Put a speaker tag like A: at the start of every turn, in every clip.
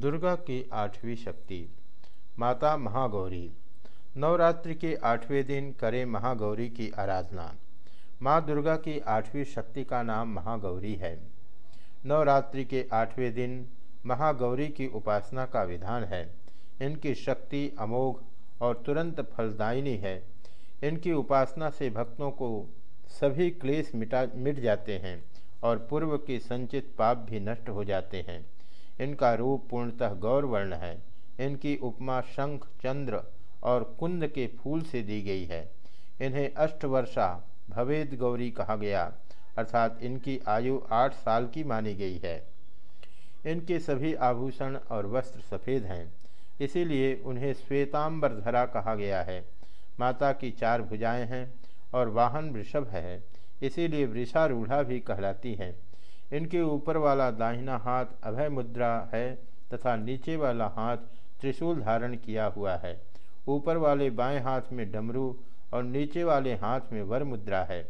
A: दुर्गा की आठवीं शक्ति। माता महागौरी। नवरात्रि के आठवें दिन करें महागौरी की आराधना। माँ दुर्गा की आठवीं शक्ति का नाम महागौरी है। नवरात्रि के आठवें दिन महागौरी की उपासना का विधान है। इनकी शक्ति अमोघ और तुरंत फलदायिनी है। इनकी उपासना से भक्तों को सभी क्लेश मिटा, मिट जाते हैं और पूर्व के संचित पाप भी नष्ट हो जाते हैं। इनका रूप पूर्णतः गौरवर्ण है। इनकी उपमा शंख, चंद्र और कुंद के फूल से दी गई है। इन्हें अष्टवर्षा भवेद गौरी कहा गया, अर्थात इनकी आयु आठ साल की मानी गई है। इनके सभी आभूषण और वस्त्र सफ़ेद हैं, इसीलिए उन्हें श्वेतांबर धरा कहा गया है। माता की चार भुजाएँ हैं और वाहन वृषभ है, इसीलिए वृषारूढ़ा भी कहलाती हैं। इनके ऊपर वाला दाहिना हाथ अभय मुद्रा है तथा नीचे वाला हाथ त्रिशूल धारण किया हुआ है। ऊपर वाले बाएँ हाथ में डमरू और नीचे वाले हाथ में वर मुद्रा है।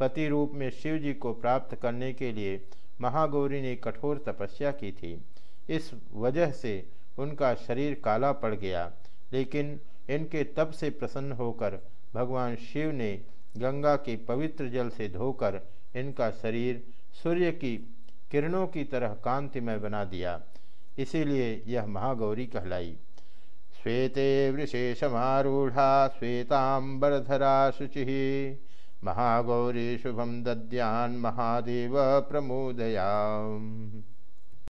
A: पति रूप में शिव जी को प्राप्त करने के लिए महागौरी ने कठोर तपस्या की थी। इस वजह से उनका शरीर काला पड़ गया, लेकिन इनके तप से प्रसन्न होकर भगवान शिव ने गंगा के पवित्र जल से धोकर इनका शरीर सूर्य की किरणों की तरह कांतिमय बना दिया। इसीलिए यह महागौरी कहलाई। श्वेते वृषे समारूढ़ा श्वेतांबरधरा शुचि महागौरी शुभम दद्यान महादेव प्रमोदया